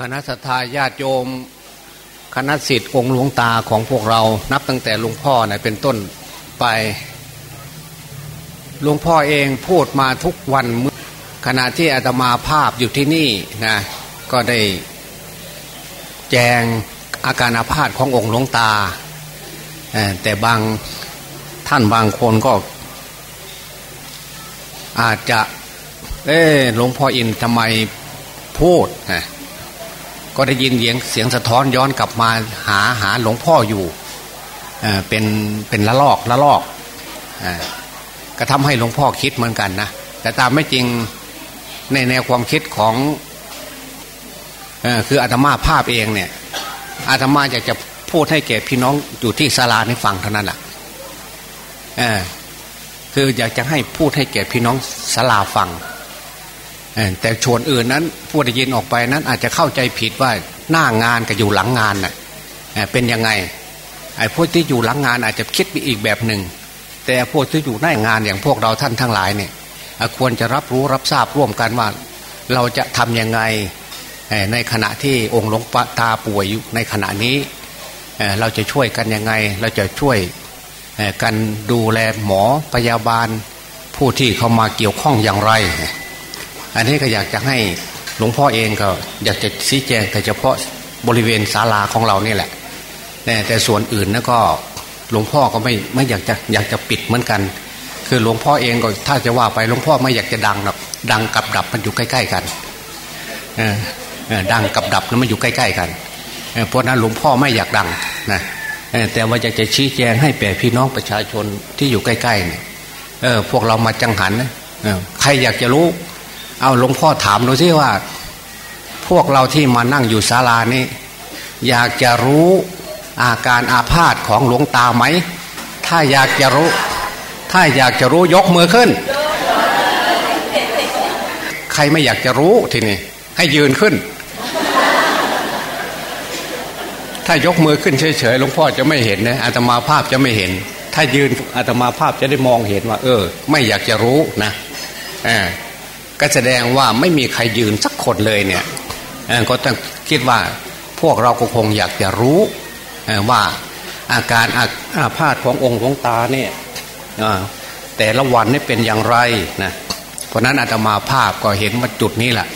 คณะสัตยาญาติโยม คณะสิทธิ์องค์หลวงตาของพวกเรานับตั้งแต่หลวงพ่อเนะเป็นต้นไปหลวงพ่อเองพูดมาทุกวันขณะที่อาตมาภาพอยู่ที่นี่นะก็ได้แจงอาการอาพาธขององค์หลวงตา แต่บางท่านบางคนก็ อาจจะ เออหลวงพ่ออินทำไมพูดนะ ก็ได้ยินเสียงเสียงสะท้อนย้อนกลับมาหาหาหลวงพ่ออยู่เป็นเป็นละลอกละลอกอก็ทำให้หลวงพ่อคิดเหมือนกันนะแต่ตามไม่จริงในแนวความคิดของอคืออาตมาภาพเองเนี่ยอาตมาอยากจะพูดให้แก่พี่น้องอยู่ที่ศาลาในฟังเท่านั้นแหละคืออยากจะให้พูดให้แก่พี่น้องศาลาฟัง แต่ชวนอื่นนั้นผู้ได้ยินออกไปนั้นอาจจะเข้าใจผิดว่าหน้างานกับอยู่หลังงานน่ะเป็นยังไงไอ้พวกที่อยู่หลังงานอาจจะคิดไปอีกแบบหนึ่งแต่พวกที่อยู่หน้างานอย่างพวกเราท่านทั้งหลายเนี่ยควรจะรับรู้รับทราบร่วมกันว่า เราจะทํำยังไงในขณะที่องค์หลวงปตาป่วยอยู่ในขณะนี้เราจะช่วยกันยังไง เราจะช่วยกันดูแลหมอพยาบาล ผู้ที่เข้ามาเกี่ยวข้องอย่างไร อันนี้ก็อยากจะให้หลวงพ่อเองก็อยากจะชี้แจงแต่เฉพาะบริเวณศาลาของเราเนี่แหละแต่ส่วนอื่นนะก็หลวงพ่อก็ไม่ไม่อยากจะอยากจะปิดเหมือนกัน คือหลวงพ่อเองก็ถ้าจะว่าไปหลวงพ่อไม่อยากจะดังหรอกดังกับดับมันอยู่ใกล้ ๆ กันดังกับดับนั้นมันอยู่ใกล้ ๆ กันเพราะนั้นหลวงพ่อไม่อยากดังนะแต่ว่าอยากจะชี้แจงให้แก่พี่น้องประชาชนที่อยู่ใกล้ๆเนี่ยพวกเรามาจังหันนะใครอยากจะรู้ เอาหลวงพ่อถามดูสิว่า พวกเราที่มานั่งอยู่ศาลานี้ อยากจะรู้อาการอาพาธของหลวงตาไหม ถ้าอยากจะรู้ ถ้าอยากจะรู้ยกมือขึ้น ใครไม่อยากจะรู้ทีนี้ให้ยืนขึ้น ถ้ายกมือขึ้นเฉยๆหลวงพ่อจะไม่เห็นนะอาตมาภาพจะไม่เห็น ถ้ายืนอาตมาภาพจะได้มองเห็นว่า เออ ไม่อยากจะรู้นะอ่า ก็แสดงว่าไม่มีใครยืนสักคนเลยเนี่ยก็ต้องคิดว่าพวกเราก็คงอยากจะรู้ว่าอาการอาพาธขององค์หลวงตาเนี่ยแต่ละวันนี่เป็นอย่างไรนะเพราะนั้นอาตมาภาพก็เห็นว่าจุดนี้แหละ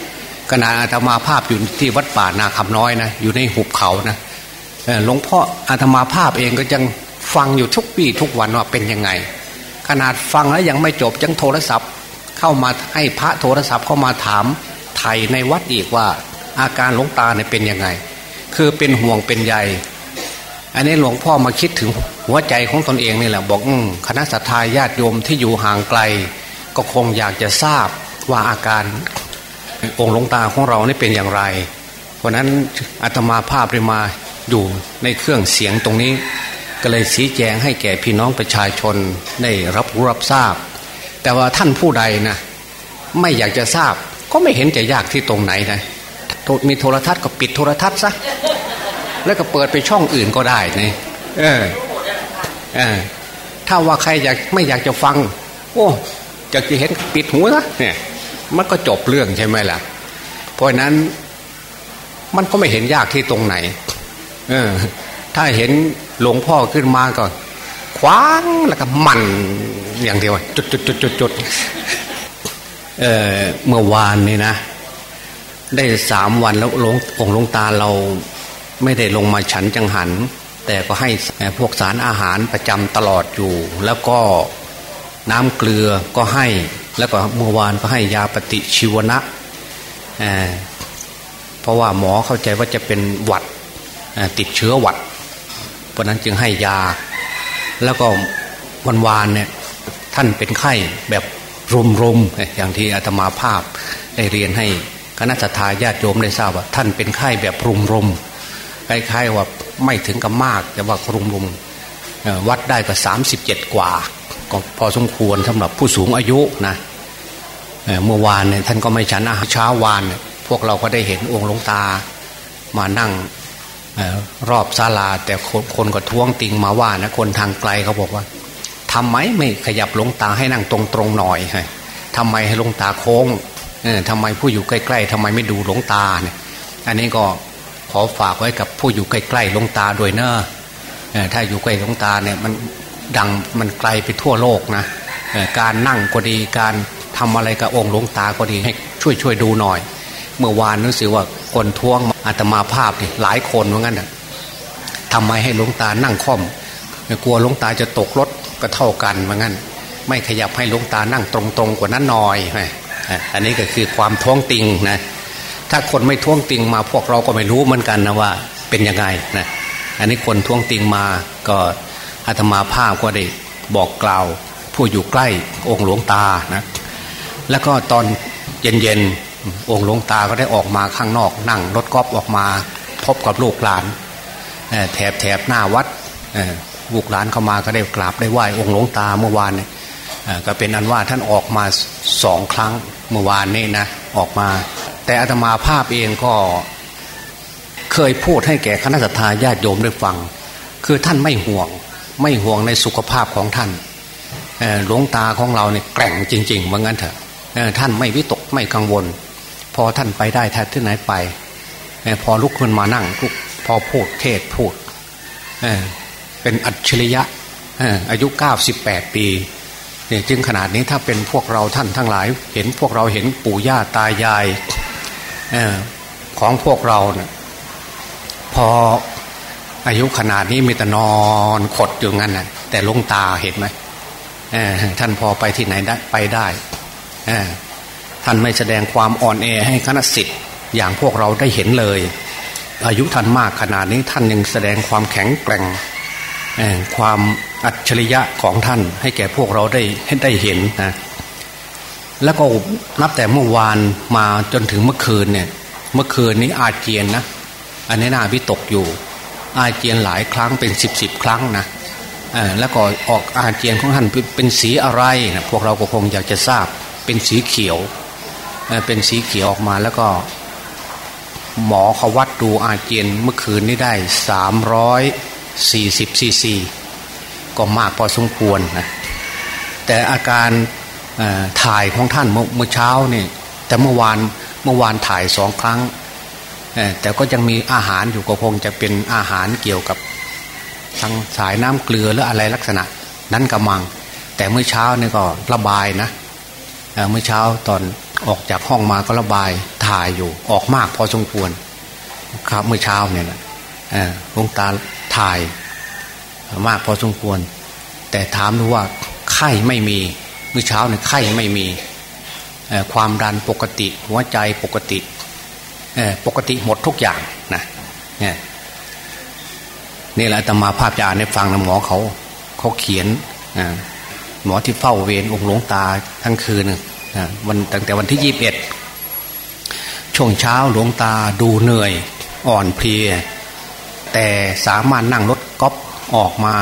ขณะอาตมาภาพอยู่ที่วัดป่านาคำน้อยนะอยู่ในหุบเขานะหลวงพ่ออาตมาภาพเองก็ยังฟังอยู่ทุกปีทุกวันว่าเป็นยังไง ขนาดฟังแล้วยังไม่จบยังโทรศัพท์ เข้ามาให้พระโทรศัพท์เข้ามาถามไทยในวัดอีกว่า อาการหลวงตาเนี่ยเป็นยังไง คือเป็นห่วงเป็นใยอันนี้หลวงพ่อมาคิดถึงหัวใจของตนเองนี่แหละบอกอคณะสัตยาญาติโยมที่อยู่ห่างไกล ก็คงอยากจะทราบว่าอาการองค์หลวงตาของเรานี่เป็นอย่างไร เพราะนั้นอาตมาภาพได้มาอยู่ในเครื่องเสียงตรงนี้ ก็เลยชี้แจงให้แก่พี่น้องประชาชนได้รับรู้รับทราบ แต่ว่าท่านผู้ใดนะไม่อยากจะทราบ ก็ไม่เห็นจะยากที่ตรงไหนนะมีโทรทัศน์ก็ปิดโทรทัศน์ซะแล้วก็เปิดไปช่องอื่นก็ได้นี่เออเออถ้าว่าใครอยากไม่อยากจะฟัง โอ้จะจะเห็นปิดหูนะเนี่ยมันก็จบเรื่องใช่ไหมล่ะ เพราะนั้นมันก็ไม่เห็นยากที่ตรงไหน เออ ถ้าเห็นหลวงพ่อขึ้นมาก่อนคว้างแล้วก็มัน อย่างเดียวจุดจุดจุดจุดจุดเออเมื่อวานนี่นะ ได้สามวันแล้วหลวงองหลวงตาเราไม่ได้ลงมาฉันจังหัน แต่ก็ให้พวกสารอาหารประจำตลอดอยู่ แล้วก็น้ำเกลือก็ให้ แล้วก็เมื่อวานก็ให้ยาปฏิชีวนะเเพราะว่าหมอเข้าใจว่าจะเป็นหวัดติดเชื้อหวัด เพราะนั้นจึงให้ยา แล้วก็วันวานเนี่ย ท่านเป็นไข้แบบรมๆอย่างที่อาตมาภาพได้เรียนให้คณะทาญาติโยมได้ทราบว่าท่านเป็นไข้แบบรมๆคล้ายๆว่าไม่ถึงกับมาก แต่ว่ารมๆวัดได้ก็สามสิบเจ็ดกว่าก็พอสมควรสำหรับผู้สูงอายุนะเมื่อวานเนี่ยท่านก็ไม่ฉันอาหารเช้าวาน พวกเราก็ได้เห็นองค์หลวงตามานั่งรอบศาลา แต่คนก็ท้วงติงมาว่านะคนทางไกลเขาบอกว่า ทำไมไม่ขยับลงตาให้นั่งตรงตรงหน่อยทำไมให้ลงตาโค้งทำไมผู้อยู่ใกล้ๆทำไมไม่ดูหลงตาเนี่ยอันนี้ก็ขอฝากไว้กับผู้อยู่ใกล้ๆลงตาด้วยเนอะถ้าอยู่ใกล้ลงตาเนี่ยมันดังมันไกลไปทั่วโลกนะการนั่งก็ดีการทำอะไรกับองค์หลวงตาก็ดีให้ช่วยช่วยดูหน่อย เมื่อวานนึกสิว่าคนท้วงอาตมาภาพนี่หลายคนเหมือนกันทำไมให้หลวงตานั่งค่อมกลัวหลวงตาจะตกรถ ก็เท่ากันเหมือนกันไม่ขยับให้หลวงตานั่งตรงๆ กว่านั้นหน่อยอันนี้ก็คือความท้วงติงนะถ้าคนไม่ท้วงติงมาพวกเราก็ไม่รู้เหมือนกันนะว่าเป็นยังไงนะอันนี้คนท้วงติงมาก็อาตมาภาพก็ได้บอกกล่าว ผู้อยู่ใกล้องค์หลวงตานะแล้วก็ตอนเย็นๆองค์หลวงตาก็ได้ออกมาข้างนอก นั่งรถกอล์ฟออกมา พบกับลูกหลานแถบแถบหน้าวัด ลูกหลานเข้ามาก็ได้กราบได้ไหว้องค์หลวงตาเมื่อวานเนี่ยก็เป็นอันว่าท่านออกมาสองครั้งเมื่อวานนี้นะออกมา แต่อาตมาภาพเองก็เคยพูดให้แก่คณะสัตยาญาติโยมได้ฟัง คือท่านไม่ห่วง ไม่ห่วงในสุขภาพของท่านหลวงตาของเราเนี่ยแกร่งจริงๆว่างั้นเถอะท่านไม่วิตกไม่กังวล พอท่านไปได้แทนที่ไหนไป พอลุกขึ้นมานั่งพอพูดเทศพูด เป็นอัจฉริยะอายุ 98 ปีเนี่ยจึงขนาดนี้ถ้าเป็นพวกเราท่านทั้งหลาย เห็นพวกเราเห็นปู่ย่าตายายของพวกเราเนะี่ยพออายุขนาดนี้มีแต่นอนขดอยู่งั้นนะแต่ลงตาเห็นไหมท่านพอไปที่ไหนได้ไปได้ท่านไม่แสดงความอ่อนแอให้คณะสิทธิ์อย่างพวกเราได้เห็นเลย อายุท่านมากขนาดนี้ท่านยังแสดงความแข็งแกร่ง ความอัจฉริยะของท่าน ให้แก่พวกเราได้ให้ได้เห็นนะแล้วก็นับแต่เมื่อวานมาจนถึงเมื่อคืนเนี่ย เมื่อคืนนี้อาเจียนนะอันนี้น่าวิตกอยู่ อาเจียนหลายครั้งเป็นสิบสิบครั้งนะแล้วก็ออกอาเจียนของท่านเป็นสีอะไรนะพวกเราก็คงอยากจะทราบเป็นสีเขียวเป็นสีเขียวออกมาแล้วก็หมอเขาวัดดูอาเจียนเมื่อคืนนี้ได้สามร้อย สี่สิบซีซีก็มากพอสมควรนะแต่อาการถ่ายของท่านเมื่อเช้านี่แต่เมื่อวานเมื่อวานถ่ายสองครั้ง แต่ก็ยังมีอาหารอยู่ก็คงจะเป็นอาหารเกี่ยวกับทางสายน้ำเกลือหรืออะไรลักษณะ นั้นกำมัง แต่เมื่อเช้านี่ก็ระบายนะเมื่อเช้าตอนออกจากห้องมาก็ระบายถ่ายอยู่ออกมากพอสมควรครับเมื่อเช้าเนี่ยนะลงตา ถ่าย มากพอสมควร แต่ถามดูว่าไข้ไม่มีเมื่อเช้าเนี่ยไข้ไม่มีความดันปกติ หัวใจปกติปกติหมดทุกอย่างนะเนี่ยนี่แหละตมาภาพจารในฟังนะหมอเขาเขาเขียนหมอที่เฝ้าเวรองค์หลวงตาทั้งคืนวันตั้งแต่วันที่ยี่บเอ็ดช่วงเช้าหลวงตาดูเหนื่อย อ่อนเพลีย แต่สามารถนั่งรถก๊อปออกมา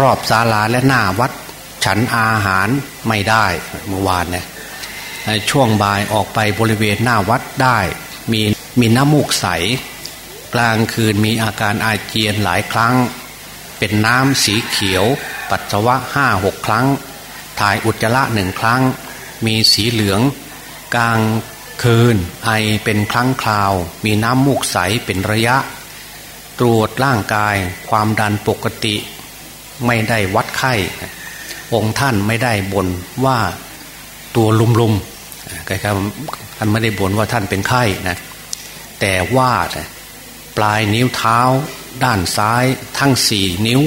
รอบศาลาและหน้าวัดฉันอาหารไม่ได้เมื่อวานเนี่ยช่วงบ่ายออกไปบริเวณหน้าวัดได้ มีมีน้ำมูกใส กลางคืนมีอาการอาเจียนหลายครั้ง เป็นน้ำสีเขียว ปัสสาวะห้าหกครั้ง ถ่ายอุจจาระหนึ่งครั้ง มีสีเหลือง กลางคืนไอเป็นครั้งคราว มีน้ำมูกใสเป็นระยะ ตรวจร่างกาย ความดันปกติ ไม่ได้วัดไข้ องค์ท่านไม่ได้บ่นว่าตัวลุมๆก็คือท่านไม่ได้บ่นว่าท่านเป็นไข้นะแต่ว่าปลายนิ้วเท้า ด้านซ้ายทั้งสี่นิ้ว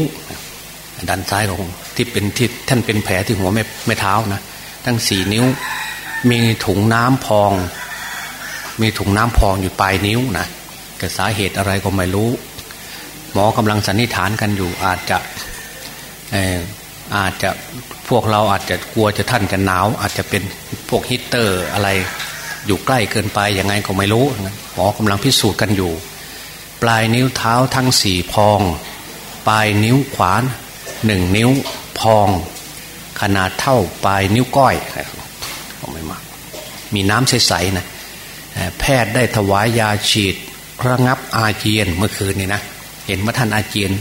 ด้านซ้ายของที่เป็นที่ท่านเป็นแผลที่หัวไม่ไม่เท้านะทั้งสี่นิ้ว มีถุงน้ำพอง มีถุงน้ำพองอยู่ปลายนิ้วนะแต่สาเหตุอะไรก็ไม่รู้ หมอกำลังสันนิษฐานกันอยู่อาจจะอาจจะพวกเราอาจจะกลัวจะท่านจะหนาว อาจจะเป็นพวกฮิตเตอร์อะไรอยู่ใกล้เกินไปยังไงก็ไม่รู้หมอกำลังพิสูจน์กันอยู่ ปลายนิ้วเท้าทั้งสี่พอง ปลายนิ้วขวานหนึ่งนิ้วพอง ขนาดเท่าปลายนิ้วก้อยไม่มากมีน้ำใสๆนะแพทย์ได้ถวายยาฉีดระงับอาเจียนเมื่อคืนนี้นะ เห็นว่าท่านอาเจียน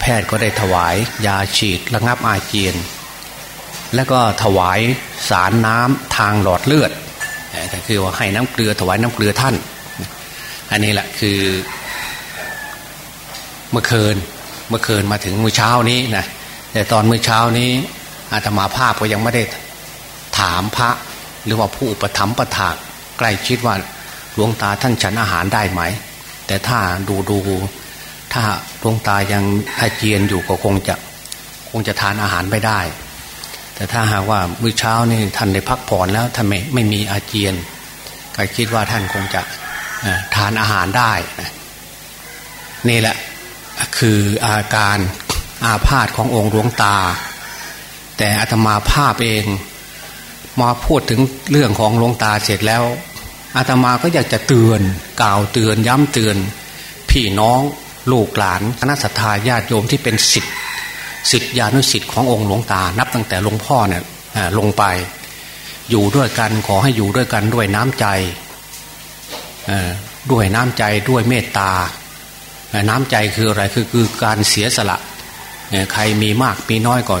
แพทย์ก็ได้ถวายยาฉีดระงับอาเจียน แล้วก็ถวายสารน้ำทางหลอดเลือดก็คือว่าให้น้ำเกลือถวายน้ำเกลือท่าน อันนี้แหละคือ เมื่อคืนเมื่อคืนมาถึงมื้อเช้านี้นะแต่ตอนมื้อเช้านี้อาตมาภาพก็ยังไม่ได้ถามพระหรือว่าผู้อุปถัมภ์ประถากใกล้ชิดว่าหลวงตาท่านฉันอาหารได้ไหม แต่ถ้าดูดู ถ้าหลวงตายังอาเจียนอยู่ก็คงจะคงจะทานอาหารไม่ได้ แต่ถ้าหากว่ามื้อเช้านี่ท่านได้พักผ่อนแล้วท่านไม่ไม่มีอาเจียนก็คิดว่าท่านคงจะทานอาหารได้นี่แหละคืออาการอาพาธขององค์หลวงตา แต่อาตมาภาพเอง มาพูดถึงเรื่องของหลวงตาเสร็จแล้วอาตมาก็อยากจะเตือนกล่าวเตือนย้ำเตือน พี่น้อง ลูกหลานคณะสัตยาญาติโยมที่เป็นสิทธิ์สิทธิญานุสิทธิ์ขององค์หลวงตา นับตั้งแต่หลวงพ่อเนี่ยลงไป อยู่ด้วยกันขอให้อยู่ด้วยกันด้วยน้ำใจด้วยน้ำใจด้วยเมตตา น้ำใจคืออะไรคือคือการเสียสละใครมีมากมีน้อยก็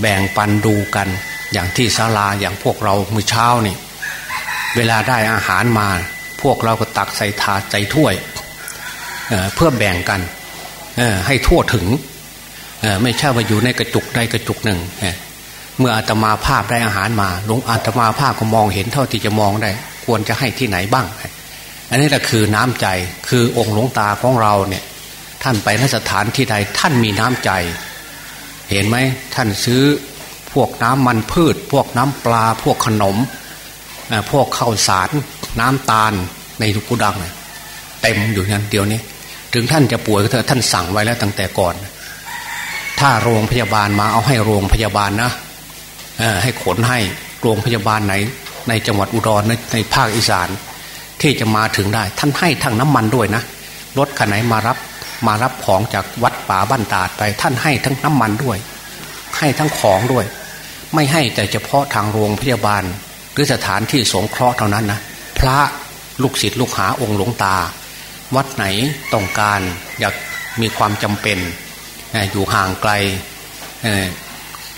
แบ่งปันดูกันอย่างที่ศาลาอย่างพวกเราเมื่อเช้านี่ เวลาได้อาหารมา พวกเราก็ตักใส่ถาดใส่ถ้วย เพื่อแบ่งกันให้ทั่วถึงไม่ใช่ว่าอยู่ในกระจุกใดกระจุกหนึ่งเมื่ออาตมาภาพได้อาหารมาหลวงอาตมาภาพก็มองเห็นเท่าที่จะมองได้ ควรจะให้ที่ไหนบ้าง อันนี้แหละคือน้ำใจคือองค์หลวงตาของเราเนี่ยท่านไปนสถานที่ใดท่านมีน้ำใจ เห็นไหมท่านซื้อพวกน้ำมันพืช พวกน้ำปลา พวกขนม พวกข้าวสารน้ำตาลในทุกุดังเต็มอยู่นั้นเดียวนี้ ถึงท่านจะป่วยก็เถอะท่านสั่งไว้แล้วตั้งแต่ก่อน ถ้าโรงพยาบาลมาเอาให้โรงพยาบาลนะให้ขนให้โรงพยาบาลไหน ในจังหวัดอุดรในในภาคอีสาน ที่จะมาถึงได้ ท่านให้ทั้งน้ำมันด้วยนะรถคันไหนมารับมารับของจากวัดป่าบ้านตาดไป ท่านให้ทั้งน้ำมันด้วย ให้ทั้งของด้วย ไม่ให้แต่เฉพาะทางโรงพยาบาล หรือสถานที่สงเคราะห์เท่านั้นนะพระลูกศิษย์ลูกหาองค์หลวงตา วัดไหนต้องการอยากมีความจำเป็นอยู่ห่างไกล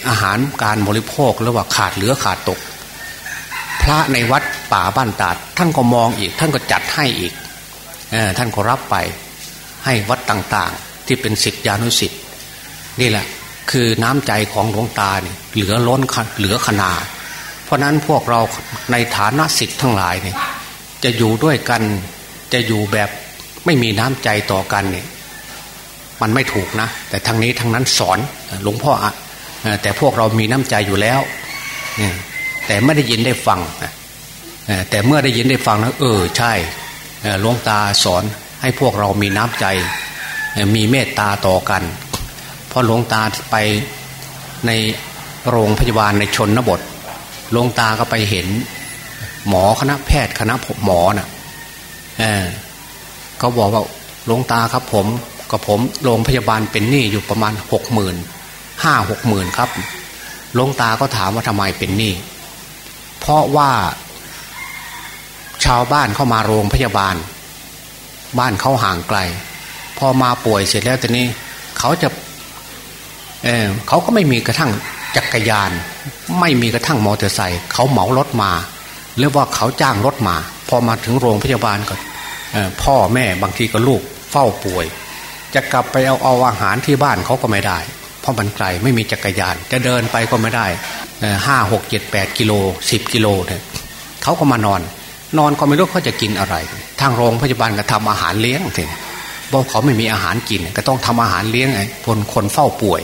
อาหารการบริโภครือว่าขาดเหลือขาดตก พระในวัดป่าบ้านตาดท่านก็มองอีก ท่านก็จัดให้อีกท่านก็รับไปให้วัดต่างๆ ที่เป็นสิทธิานุสิทธิ์นี่แหละคือน้ำใจของหลวงตาเนี่ยเหลือล้นเหลือขนาดเพราะนั้นพวกเราในฐานะสิทธิ์ทั้งหลายเนี่ยจะอยู่ด้วยกันจะอยู่แบบ ไม่มีน้ำใจต่อกันเนี่ยมันไม่ถูกนะ แต่ทางนี้ทางนั้นสอนหลวงพ่ออะแต่พวกเรามีน้ำใจอยู่แล้วแต่ไม่ได้ยินได้ฟังแต่เมื่อได้ยินได้ฟังแล้วเออใช่หลวงตาสอนให้พวกเรามีน้ำใจ มีเมตตาต่อกัน เพอหลวงตาไปในโรงพยาบาลในชนบทหลวงตาก็ไปเห็น หมอคณะแพทย์คณะหมอนะ่ะ เขาบอกว่าหลวงตาครับผมกับผมโรงพยาบาลเป็นหนี้อยู่ประมาณหกหมื่นห้าหกหมื่นครับหลวงตาก็ถามว่าทำไมเป็นหนี้เพราะว่า ชาวบ้านเข้ามาโรงพยาบาล บ้านเขาห่างไกล พอมาป่วยเสร็จแล้วตอนนี้เขาจะเออเขาก็ไม่มีกระทั่งจักรยาน ไม่มีกระทั่งมอเตอร์ไซค์เขาเหมารถมาหรือว่าเขาจ้างรถมา พอมาถึงโรงพยาบาลก็ พ่อแม่บางทีก็ลูกเฝ้าป่วย จะกลับไปเอาเอาอาหารที่บ้านเขาก็ไม่ได้ เพราะมันไกลไม่มีจักรยาน จะเดินไปก็ไม่ได้ห้าหกเจ็ดแปดกิโลสิบกิโลเนี่ยเขาก็มานอน นอนก็ไม่รู้เขาจะกินอะไร ทางโรงพยาบาลก็ทำอาหารเลี้ยงเถอะเพราะเขาไม่มีอาหารกิน ก็ต้องทำอาหารเลี้ยงไอ้คนคนเฝ้าป่วย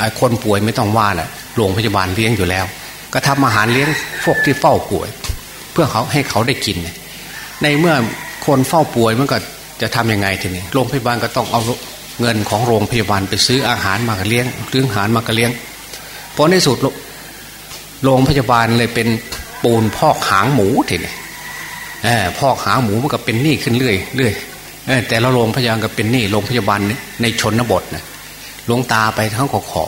ไอ้คนป่วยไม่ต้องว่าแหละโรงพยาบาลเลี้ยงอยู่แล้ว ก็ทำอาหารเลี้ยงพวกที่เฝ้าป่วย เพื่อเขาให้เขาได้กิน ในเมื่อ คนเฝ้าป่วยมันก็จะทํำยังไงทีนี้โรงพยาบาลก็ต้องเอาเงินของโรงพยาบาลไปซื้ออาหารมากเลี้ยงเรื่องอาหารมากเลี้ยงเพราะในสุดโรงพยาบาลเลยเป็นปูนพอกหางหมูทีนี้พอกหางหมูมันก็เป็นหนี้ขึ้นเรื่อยเรื่อยแต่ละโรงพยาบาลก็เป็นหนี้โรงพยาบาลในชนบทนะหลวงตาไปทั้งก็ขอ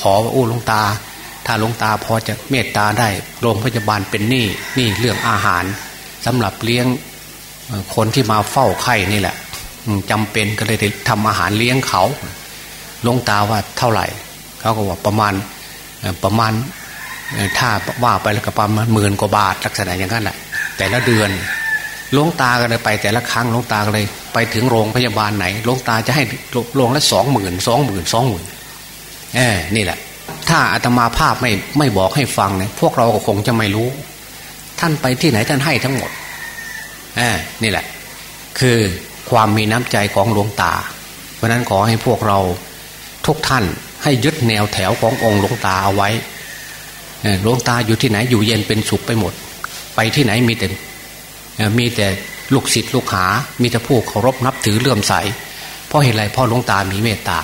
ขอโอ้หลวงตา ถ้าหลวงตาพอจะเมตตาได้โรงพยาบาลเป็นหนี้หนี่เรื่องอาหารสำหรับเลี้ยง คนที่มาเฝ้าไข้นี่แหละจำเป็นก็เลยทำอาหารเลี้ยงเขาลงตาว่าเท่าไหร่ เขาก็ว่าประมาณประมาณถ้าว่าไปแล้วก็ประมาณหมื่นกว่าบาทลักษณะอย่างนั้นแหละแต่ละเดือนลวงตาก็เลยไปแต่ละครั้งลวงตาก็เลยไปถึงโรงพยาบาลไหนลวงตาจะให้โรงละสองหมื่นสองหมื่นสองหมื่นเออนี่แหละ ถ้าอาตมาภาพไม่ไม่บอกให้ฟังเนี่ยพวกเราก็คงจะไม่รู้ ท่านไปที่ไหนท่านให้ทั้งหมด นี่แหละ คือความมีน้ำใจของหลวงตา เพราะนั้นขอให้พวกเราทุกท่านให้ยึดแนวแถวขององค์หลวงตาเอาไว้หลวงตาอยู่ที่ไหนอยู่เย็นเป็นสุขไปหมด ไปที่ไหนมีแต่มีแต่ลูกศิษย์ลูกหา มีแต่ผู้เคารพนับถือเลื่อมใส เพราะเหตุไรพ่อหลวงตามีเมตตา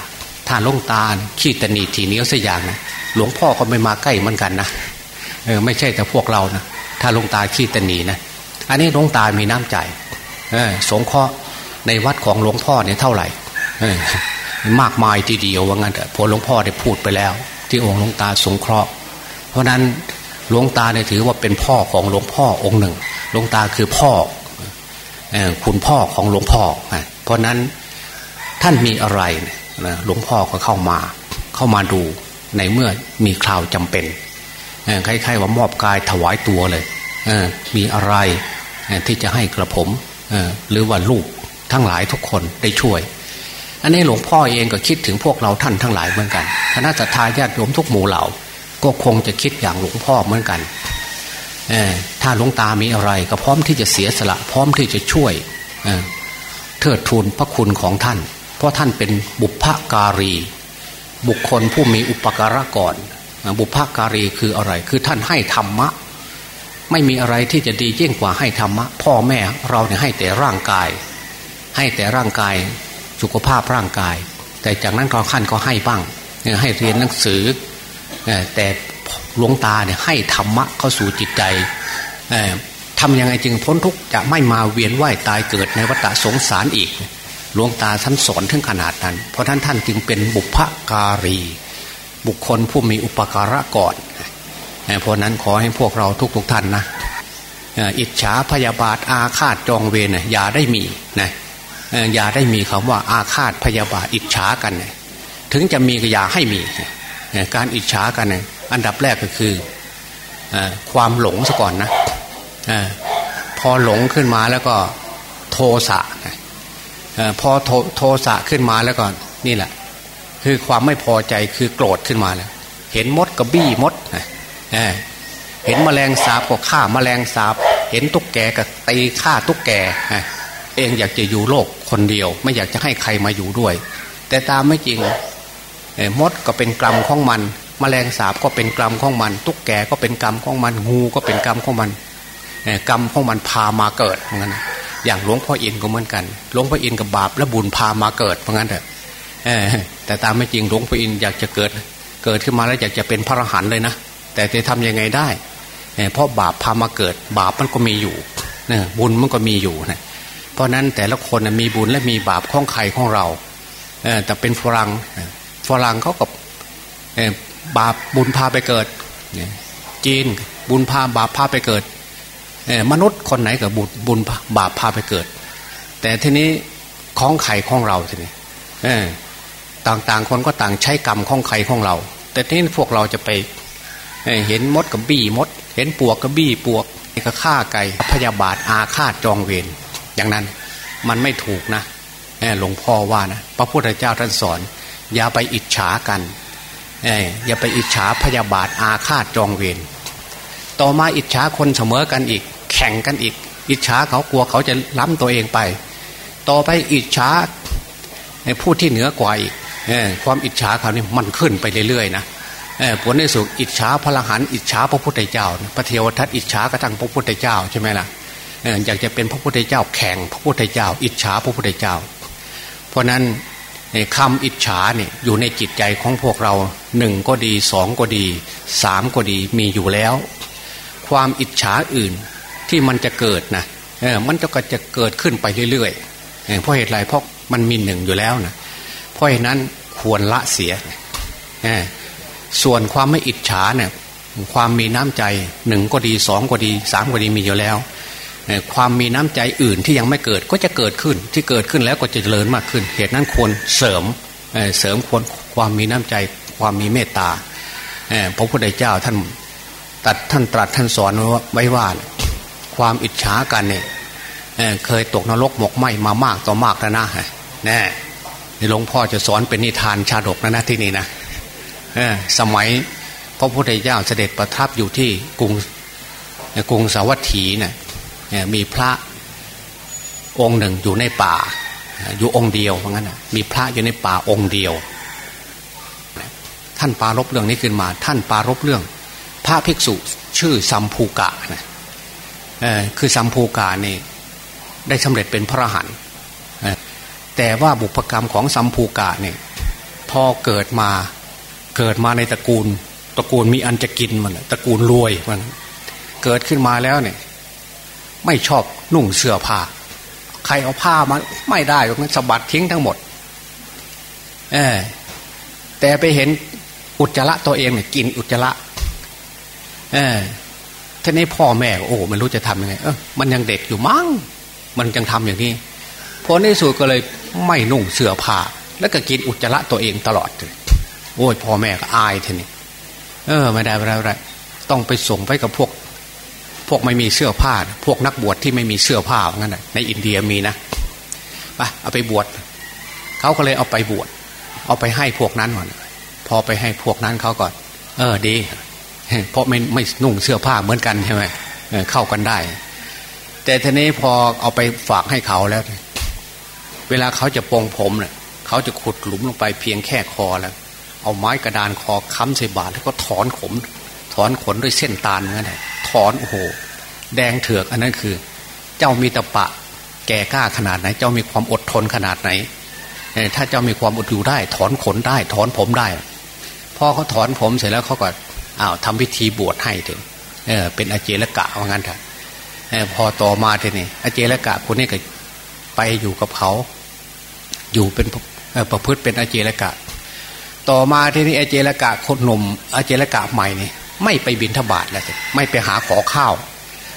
ถ้าหลวงตาขี้ตนีทีเนี้สักอย่างนะหลวงพ่อก็ไม่มาใกล้เหมือนกันนะเออไม่ใช่แต่พวกเรานะถ้าหลวงตาขี้ตนีนะ อันนี้หลวงตามีน้ำใจสงเคราะห์ในวัดของหลวงพ่อเนี่ยเท่าไหร่มากมายทีเดียวว่างั้นพอหลวงพ่อได้พูดไปแล้ว ที่องค์หลวงตาสงเคราะห์ เพราะนั้นหลวงตาเนี่ยถือว่าเป็นพ่อของหลวงพ่อองค์หนึ่งหลวงตาคือพ่อคุณพ่อของหลวงพ่อ เพราะนั้นท่านมีอะไรหลวงพ่อก็เข้ามาเข้ามาดูในเมื่อมีคราวจำเป็นคล้ายๆว่ามอบกายถวายตัวเลยมีอะไร ที่จะให้กระผมหรือว่าลูกทั้งหลายทุกคนได้ช่วย อันนี้หลวงพ่อเองก็คิดถึงพวกเราท่านทั้งหลายเหมือนกันคณะทาญาติโยมทุกหมู่เหล่า ก็คงจะคิดอย่างหลวงพ่อเหมือนกันถ้าหลวงตามีอะไร ก็พร้อมที่จะเสียสละ พร้อมที่จะช่วยเทิดทูนพระคุณของท่าน เพราะท่านเป็นบุพการี บุคคลผู้มีอุปการะก่อนบุพการีคืออะไร คือท่านให้ธรรมะ ไม่มีอะไรที่จะดียิ่งกว่าให้ธรรมะ พ่อแม่เราเนี่ยให้แต่ร่างกาย ให้แต่ร่างกายสุขภาพร่างกาย แต่จากนั้นก็ขั้นก็ให้บ้างให้เรียนหนังสือ แต่หลวงตาเนี่ยให้ธรรมะเข้าสู่จิตใจทำยังไงจึงพ้นทุกข์จะไม่มาเวียนว่ายตายเกิดในวัฏสงสารอีกหลวงตาท่านสอนถึงขนาดนั้น เพราะท่านท่านจึงเป็นบุพการี บุคคลผู้มีอุปการะก่อน เพราะนั้นขอให้พวกเราทุกๆทท่านนะอิจฉาพยาบาทอาฆาตจองเวรอย่าได้มีนะอย่าได้มีคำว่าอาฆาตพยาบาทอิจฉากัน ถึงจะมีก็อย่าให้มี การอิจฉากันอันดับแรกก็คืออความหลงซะก่อนนะอพอหลงขึ้นมาแล้วก็โทสะพอโทโทสะขึ้นมาแล้วก็นี่แหละ คือความไม่พอใจคือโกรธขึ้นมาแล้ว เห็นมดก็บี้มด เห็นมแมลงสาบก็ฆ่ามแมลงสาบ เห็นตุ๊กแกก็ตีฆ่าตุ๊กแกเองอยากจะอยู่โลกคนเดียว ไม่อยากจะให้ใครมาอยู่ด้วย แต่ตามไม่จริงมดก็เป็นกรรมของมันมแมลงสาบก็เป็นกรรมของมัน ตุ๊กแกก็เป็นกรรมของมันงูก็เป็นกรรมของมันกรรมของมันพามาเกิดเหมือนกันอย่างหลวงพ่ออินก็เหมือนกันหลวงพ่ออินกับบาปและบุญพามาเกิดเหมือนกันเถอะแต่ตามไม่จริงหลวงพ่ออินอยากจะเกิด เกิดขึ้นมาแล้วอยากจะเป็นพระอรหันต์เลยนะ แต่จะทำยังไงได้เพราะบาปพามาเกิด บาปมันก็มีอยู่นีบุญมันก็มีอยู่นะเพราะนั้นแต่ละคนมีบุญและมีบาปข้องใครของเราแต่เป็นฝรั่งฝรั่งเขากับบาปบุญพาไปเกิด จีนบุญพาบาปพาไปเกิดมนุษย์คนไหนกับบุญบุญบาปพาไปเกิด แต่ทีนี้ของไข่ของเราทีนี้ต่างๆคนก็ต่างใช้กรรมของไข่ของเรา แต่ทีนี้พวกเราจะไป เห็นมดกับบี้มด เห็นปวกกับบี้ปวกก็ฆ่าไก่พยาบาทอาฆาตจองเวรอย่างนั้นมันไม่ถูกนะหลวงพ่อว่านะพระพุทธเจ้าท่านสอน อย่าไปอิจฉากันอย่าไปอิจฉาพยาบาทอาฆาตจองเวรต่อมาอิจฉาคนเสมอกันอีก แข่งกันอีก อิจฉาเขากลัวเขาจะล้ำตัวเองไป ต่อไปอิจฉาผู้ที่เหนือกว่าอีกความอิจฉาเขานี่มันขึ้นไปเรื่อยๆนะ ผลในสุดอิจฉาพระหันอิจฉาพระพุทธเจ้า พระเทวทัตอิจฉากระทั่งพระพุทธเจ้าใช่ไหมล่ะอยากจะเป็นพระพุทธเจ้าแข่งพระพุทธเจ้า อิจฉาพระพุทธเจ้า เพราะนั้นคำอิจฉาเนี่ยอยู่ในจิตใจของพวกเราหนึ่งก็ดีสองก็ดีสามก็ดีมีอยู่แล้ว ความอิจฉาอื่นที่มันจะเกิดนะเออมันจะก็จะเกิดขึ้นไปเรื่อยๆเพราะเหตุไรเพราะมันมีหนึ่งอยู่แล้วนะเพราะเหตุนั้นควรละเสีย ส่วนความไม่อิจฉาเนี่ยความมีน้ำใจหนึ่งก็ดีสองก็ดีสามก็ดีมีอยู่แล้ว ความมีน้ำใจอื่นที่ยังไม่เกิดก็จะเกิดขึ้นที่เกิดขึ้นแล้วก็จะเจริญมากขึ้น เหตุนั้นควรเสริมเสริมควรความมีน้ำใจ ความมีเมตตาพระพุทธเจ้าท่านตัดท่านตรัสท่านสอนไว้ว่าความอิจฉากันเนี่ยเเคยตกนรกหมกไหมมามากต่อมากแล้วนะแน่หลวงพ่อจะสอนเป็นนิทานชาดกนะนะที่นี่นะ สมัยพระพุทธเจ้าเสด็จประทับอยู่ที่กรุงกรุงสาวัตถีเนะ่ยมีพระองค์หนึ่งอยู่ในป่า อยู่องค์เดียวเพราะงั้นมีพระอยู่ในป่าองค์เดียว ท่านปารบเรื่องนี้ขึ้นมา ท่านปารบเรื่อง พระภิกษุชื่อสัมภูกะนะคือสัมภูกะนี่ได้สำเร็จเป็นพระหันแต่ว่าบุพกรรมของสัมภูกะเนี่ยพอเกิดมา เกิดมาในตระกูล ตระกูลมีอันจะกินมันตระกูลรวยมัน เกิดขึ้นมาแล้วเนี่ย ไม่ชอบนุ่งเสื้อผ้า ใครเอาผ้ามาไม่ได้ก็สะบัดทิ้งทั้งหมด เออแต่ไปเห็นอุจจาระตัวเองเนี่ยกินอุจจาระเออทีนี้พ่อแม่โอ้มันรู้จะทำยังไง เออมันยังเด็กอยู่มั้งมันยังทำอย่างนี้พอในสุดก็เลยไม่นุ่งเสื้อผ้าแล้วก็กินอุจจาระตัวเองตลอดเลย โอ้ยพ่อแม่ก็อายทีนี้เออไม่ได้ไม่ได้ไม่ได้ต้องไปส่งไปกับพวก พวกไม่มีเสื้อผ้า พวกนักบวชที่ไม่มีเสื้อผ้างั้นนะในอินเดียมีนะไปเอาไปบวชเขาก็เลยเอาไปบวชเอาไปให้พวกนั้นก่อนพอไปให้พวกนั้นเขาก่อน เออดี เพราะไม่ไม่นุ่งเสื้อผ้าเหมือนกันใช่ไหมเข้ากันได้ แต่ทีนี้พอเอาไปฝากให้เขาแล้ว เวลาเขาจะปองผมเนี่ยเขาจะขุดหลุมลงไปเพียงแค่คอแล้ว เอาไม้กระดานคอค้ำใส่บาทแล้วก็ถอนขม ถอนขนด้วยเส้นตาลนั่นแหละถอนโอ้โห แดงเถือกอันนั้นคือ เจ้ามีตะปะ แก่กล้าขนาดไหน เจ้ามีความอดทนขนาดไหนถ้าเจ้ามีความอดอยู่ได้ ถอนขนได้ ถอนผมได้พอเขาถอนผมเสร็จแล้วเขาก็อ้าวทำพิธีบวชให้ถึงเออเป็นอาเจรกะว่างั้นเถอะพอต่อมาทีนี้อาเจรกะคนนี้ก็ไปอยู่กับเขา อยู่เป็นประพฤติเป็นอาเจรกะ ต่อมาที่นี่อเจรกะคนหนุ่มอเจรกะใหม่นี่ไม่ไปบินทบาทแล้วไม่ไปหาขอข้าว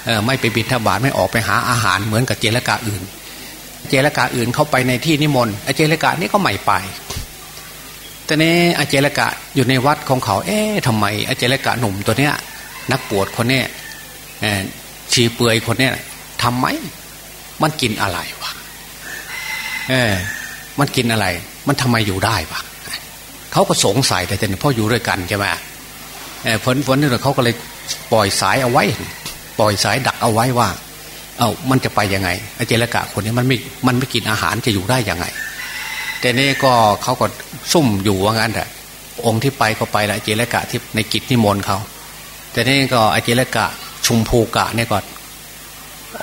เออไม่ไปบินทบาทไม่ออกไปหาอาหารเหมือนกับเจรกะอื่น เจรกะอื่นเข้าไปในที่นิมนต์อเจรกะนี่ก็ไม่ไปแต่นี้อเจรกะอยู่ในวัดของเขา เอ๊ะทำไมอเจรกะหนุ่มตัวเนี้ย นักปวดคนเนี้ยชีเปือยคนเนี้ยทำไมมันกินอะไรวะเออมันกินอะไร มันทำไมอยู่ได้วะ เขาก็สงสัยแต่เนี่ยพ่ออยู่ด้วยกันใช่ไหมฝนฝนนี่เขาก็เลยปล่อยสายเอาไว้ ปล่อยสายดักเอาไว้ว่า เอา้ามันจะไปยังไงไอเจรกะคนนี้มันไม่มันไม่กินอาหารจะอยู่ได้ยังไง แต่นี่ก็เขาก็ซุ่มอยู่ว่างั้นแต่องค์ที่ไปก็ไปแล้วเจรกะที่ในกิจนิมนต์เขาแต่นี่ก็ไอเจรกะชุมภูกะเนี่ยก็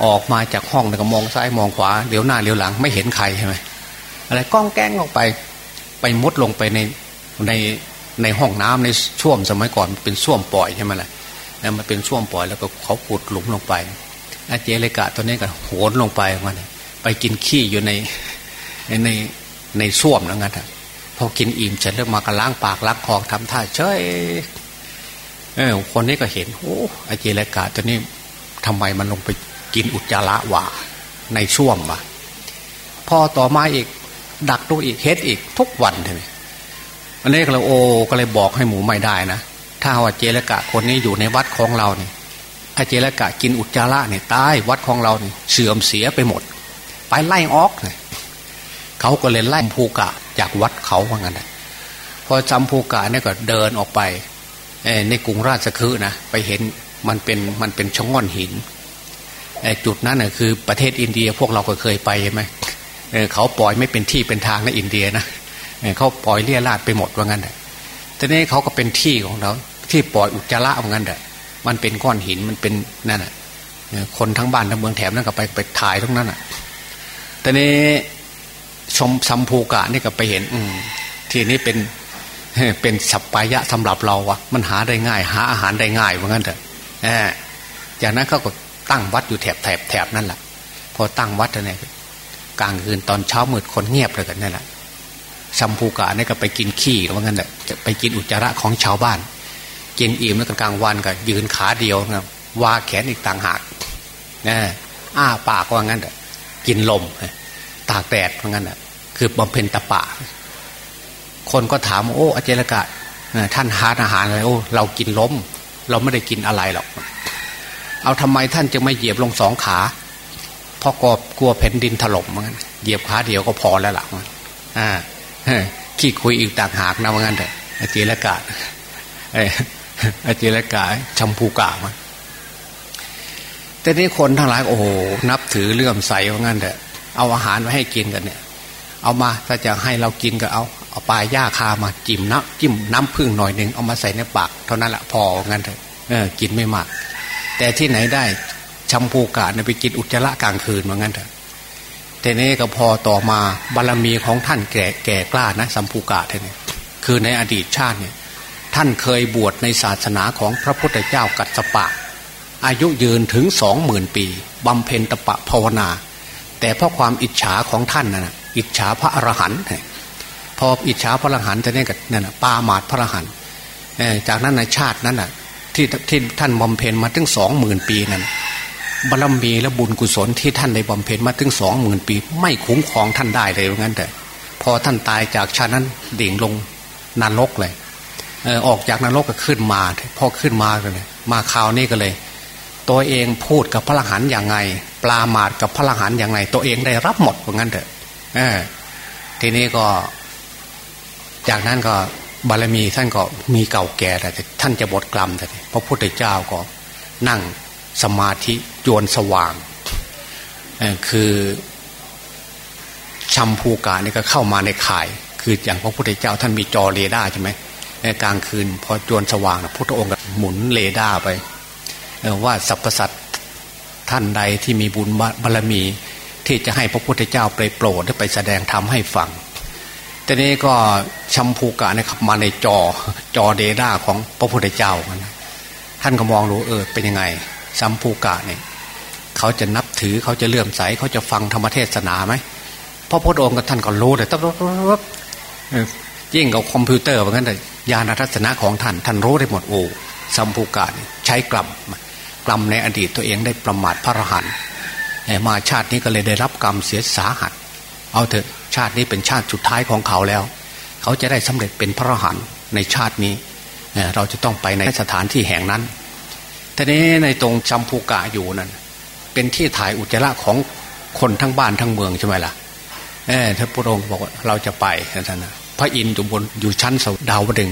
ออกมาจากห้องแล้วก็มองซ้ายมองขวาเดี๋ยวหน้าเดี๋ยวหลังไม่เห็นใครใช่ไหมอะไรก้องแก้งออกไปไปมุดลงไปใน ในในห้องน้ำในช่วมสมัยก่อนเป็นช่วมปล่อยใช่ไหมล่ะแล้วมันเป็นช่วมปล่อยแล้วก็เขาขุดหลุมลงไปอาเจเลกะตัวนี้ก็โหนลงไปมันไปกินขี้อยู่ในในในช่วมแล้วงั้นพอกินอิ่มเสร็จแล้วมากระล้างปากล้างคอทำท่าเฉยเออคนนี้ก็เห็นโอ้อาเจเลกะตัวนี้ทำไมมันลงไปกินอุจจาระวะในช่วมวะพอต่อมาอีกดักตัวอีกเฮ็ดอีกทุกวันเลย อันนี้ก็เลยโอ้ก็เลยบอกให้หมูไม่ได้นะถ้าว่าเจรกะคนนี้อยู่ในวัดของเราเนี่ยอาเจรกะกินอุจจาระเนี่ยตายวัดของเราเนี่ยเสื่อมเสียไปหมด ไปไล่ออกเลยเขาก็เลยไล่ภูกะจากวัดเขาว่างั้นพอจำภูกะเนี่ยก็เดินออกไปในกรุงราชคฤห์นะไปเห็นมันเป็นมันเป็นช่องง่อนหินจุดนั้นน่ะคือประเทศอินเดียพวกเราก็เคยไปใช่ไหมเขาปล่อยไม่เป็นที่เป็นทางในอินเดียนะ เขาปล่อยเลี่ยราดไปหมดว่างั้นแหละต่นี้เขาก็เป็นที่ของเราที่ปล่อยอุจจาระว่างั้นแหละมันเป็นก้อนหินมันเป็นนั่นแหะคนทั้งบ้านทั้งเมืองแถบนั้นก็ไปไปถ่ายทั้งนั้นอะต่นี้ชมสัมภูกะนี่ก็ไปเห็น อืที่นี้เป็นเป็นสัปปายะสำหรับเราวะมันหาได้ง่าย หาอาหารได้ง่ายว่างั้นเถอะจากนั้นเขาก็ตั้งวัดอยู่แถบแถบแถบนั่นแหละพอตั้งวัดเนี่ยกลางคืนตอนเช้ามืดคนเงียบเลยกันนั่นแหละ ชัมพูกะนี่ก็ไปกินขี้ว่างั้นแหละจะไปกินอุจจาระของชาวบ้าน กินอิ่มแล้วกลางวันก็ยืนขาเดียวนะวาแขนอีกต่างหากนะอ้าปากว่างั้นกินลมตากแดดว่างั้นคือบำเพ็ญตะปะ คนก็ถามโอ้อเจรกะท่านหาอาหารอะไรโอ้เรากินล้ม เราไม่ได้กินอะไรหรอก เอาทำไมท่านจึงไม่เหยียบลงสองขาเพราะก็กลัวแผ่นดินถล่มเหมือนกันเหยียบขาเดียวก็พอแล้วล่ะอ่า ขี้คุยอีกต่างหากนะเหมือนกันเถอะอาจีละกาอาจีละกาชัมพูกามันแต่นี้คนทั้งหลายโอ้โหนับถือเลื่อมใสว่างั้นเถอะเอาอาหารมาให้กินกันเนี่ย เอามาถ้าจะให้เรากินก็เอาเอาปลายหญ้าคามาจิ้มน้ำจิ้มน้ำพึ่งหน่อยหนึ่งเอามาใส่ในปากเท่านั้นแหละพองั้นเถอะเออกินไม่มาก แต่ที่ไหนได้ชัมพูกาเนี่ยไปกินอุจจาระกลางคืนว่างั้นเถอะ แต่นี้ก็พอต่อมาบารรมีของท่านแก่แก่กล้านะสัมภูกาท่านเนี่ยคือในอดีตชาติเนี่ยท่านเคยบวชในศาสนาของพระพุทธเจ้ากัสสปะ อายุยืนถึงสองหมื่นปีบำเพ็ญตปะภาวนา แต่เพราะความอิจฉาของท่านนะอิจฉาพระอรหันต์พออิจฉาพระอรหันต์จะเนี่ยกับนั่นปาหมาดพระอรหันต์จากนั้นในชาตินั้นน่ะที่ที่ท่านบำเพ็ญมาถึงสองหมื่นปีนั้น บารมีและบุญกุศลที่ท่านได้บำเพ็ญมาถึงสองหมื่นปี ไม่คุ้มครองท่านได้เลยว่างั้นแต่พอท่านตายจากชาตินั้นดิ่งลงนรกเลยออกจากนรกก็ขึ้นมาพอขึ้นมาเลยมาคราวนี้ก็เลย ตัวเองพูดกับพระรหันอย่างไง ปลาหมาดกับพระรหันอย่างไง ตัวเองได้รับหมดว่างั้นเถอะทีนี้ก็ จากนั้นก็บารมีท่านก็มีเก่าแก่แต่ท่านจะบทกลัมแต่พระพุทธเจ้าก็นั่ง สมาธิจวนสว่าง คือชัมพูกานี่ก็เข้ามาในข่าย คืออย่างพระพุทธเจ้าท่านมีจอเรดาร์ใช่ไหมในกลางคืนพอจวนสว่างพระองค์ก็หมุนเรดาร์ไปว่าสรรพสัตว์ท่านใดที่มีบุญบารมี ที่จะให้พระพุทธเจ้าไปโปรดไปแสดงธรรมให้ฟังทีนี้ก็ชัมพูกาเนี่ยขับมาในจอจอเรดาร์ของพระพุทธเจ้า ท่านก็มองรู้เออเป็นยังไง สัมภูกะเนี่ยเขาจะนับถือเขาจะเลื่อมใสเขาจะฟังธรรมเทศนาไหมพระพุทธองค์กับท่านก็รู้แต่ตั้งยิ่งกับคอมพิวเตอร์เหมือนกันแต่ญาณทัศนะของท่าน ท่านรู้ได้หมดโอ้สัมภูกะใช้กลัมกลัมในอดีตตัวเองได้ประมาทพระรหันมาชาตินี้ก็เลยได้รับกรรมเสียสาหัส เอาเถอะชาตินี้เป็นชาติสุดท้ายของเขาแล้ว เขาจะได้สำเร็จเป็นพระรหันในชาตินี้ เราจะต้องไปในสถานที่แห่งนั้น ทีนี้ในตรงชัมพูกะอยู่นั่นเป็นที่ถ่ายอุจจาระของคนทั้งบ้านทั้งเมืองใช่ไหมล่ะเออท่านพระองค์บอกว่าเราจะไปท่านนะพระอินทร์อยู่บนอยู่ชั้นสดาวดึง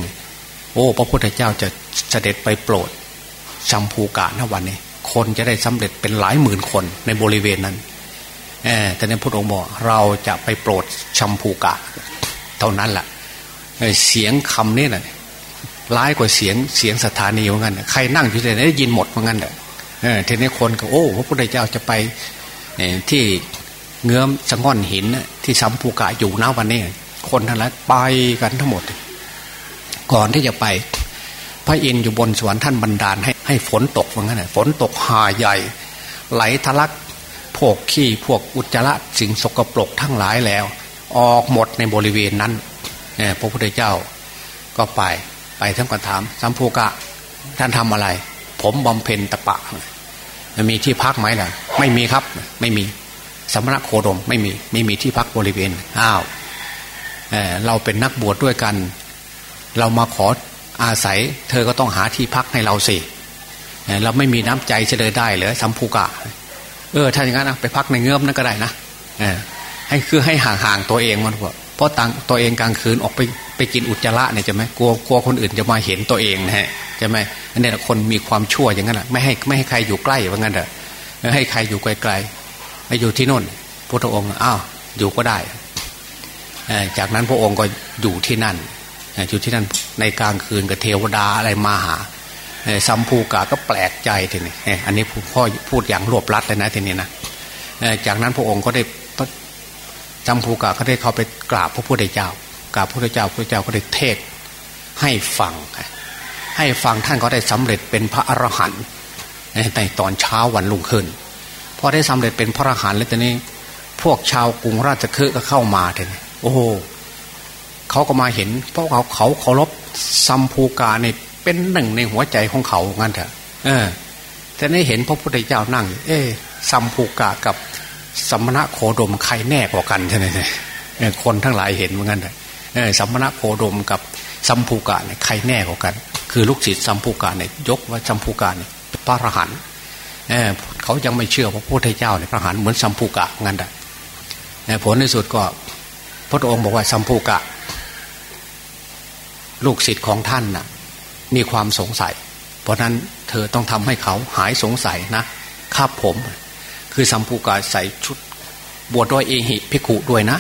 โอ้ พระพุทธเจ้าจะเสด็จไปโปรดชัมพูกะนะวันนี้ คนจะได้สำเร็จเป็นหลายหมื่นคนในบริเวณนั้นเออแต่ในพระองค์บอกเราจะไปโปรดชัมพูกะ เท่านั้นแหละเสียงคำนี้นะ่ะ ร้ายกว่าเสียงเสียงสถานีเหมือนกันใครนั่งอยู่ที่ไหนได้ยินหมดเหมือนกันเออทีนี้คนก็โอ้พระพุทธเจ้าจะไปที่เงื้อมสะง่อนหินที่สัมภูกะอยู่นะวันนี้ คนทั้งหลายไปกันทั้งหมด ก่อนที่จะไป พระอินทร์อยู่บนสวรรค์ท่านบันดาลให้ให้ฝนตกเหมือนกันฝนตกหาใหญ่ ไหลทะลักพวกขี้พวกอุจจาระสิ่งสกปรกทั้งหลายแล้ว ออกหมดในบริเวณนั้นพระพุทธเจ้าก็ไป ไปท่านก็ถามสัมภูกะ ท่านทำอะไร ผมบำเพ็ญตะปะมีที่พักไหมล่ะ ไม่มีครับ ไม่มีสมณะโคดมไม่มี ไม่มีที่พักบริเวณอ้าวเเราเป็นนักบวชดด้วยกัน เรามาขออาศัย เธอก็ต้องหาที่พักให้เราสิเราไม่มีน้ำใจเฉลยได้เหรอสัมภูกะ เออถ้าอย่างนั้นนะไปพักในเงื้อมนั่นก็ได้นะให้คือให้ห่างๆตัวเองมันเพราะตังตัวเองกลางคืนออกไปไปกินอุจจาระเนี่ยจะไหมกลัวกลัวคนอื่นจะมาเห็นตัวเองนะฮะจะไหมอันนี้คนมีความชั่วอย่างนั้นแหะไม่ให้ไม่ให้ใครอยู่ใกล้ว่างั้นเถอะให้ใครอยู่ไกลๆให้อยู่ที่นู่นพระองค์อ้าวอยู่ก็ได้จากนั้นพระองค์ก็อยู่ที่นั่นอยู่ที่นั่นในกลางคืนกับเทวดาอะไรมาหาสัมภูกาก็แปลกใจทีนี้อันนี้พ่อพูดอย่างรวบรัดเลยนะทีนี้นะจากนั้นพระองค์ก็ได้ สัมภูกาก็ได้เข้าไปกราบพระพุทธเจ้ากราบพระพุทธเจ้าพระเจ้าก็ได้เทศให้ฟัง ให้ฟังท่านก็ได้สำเร็จเป็นพระอรหันต์ในตอนเช้าวันรุ่งขึ้นพอได้สำเร็จเป็นพระอรหันต์แล้วตอนนี้ พวกชาวกรุงราชคฤห์ก็เข้ามาเถอะโอ้โหเขาก็มาเห็น เพราะเขาเขาเคารพสัมภูกาในเป็นหนึ่งในหัวใจของเขางั้นเถอะ เออแต่นี่เห็นพระพุทธเจ้านั่ง เอ๊สัมภูกากับ สมณะโคดมใครแน่กว่ากันใช่ไหมเนี่ยคนทั้งหลายเห็นเหมือนกันเลยสัมมณะโคดมกับสัมภูกะเนี่ยใครแน่กว่ากัน คือลูกศิษย์สัมภูกะเนี่ยยกว่าสัมภูกะเนี่ยพระอรหันต์เเขายังไม่เชื่อพระพุทธเจ้าในพระหันเหมือนสัมภูกะงั้นแหละผลในสุดก็พระองค์บอกว่าสัมภูกะ ลูกศิษย์ของท่านน่ะ มีความสงสัย เพราะนั้นเธอต้องทำให้เขาหายสงสัยนะคาบผม คือสัมภูกะใส่ชุด บวชด้วยเอหิพิกุด้วยนะ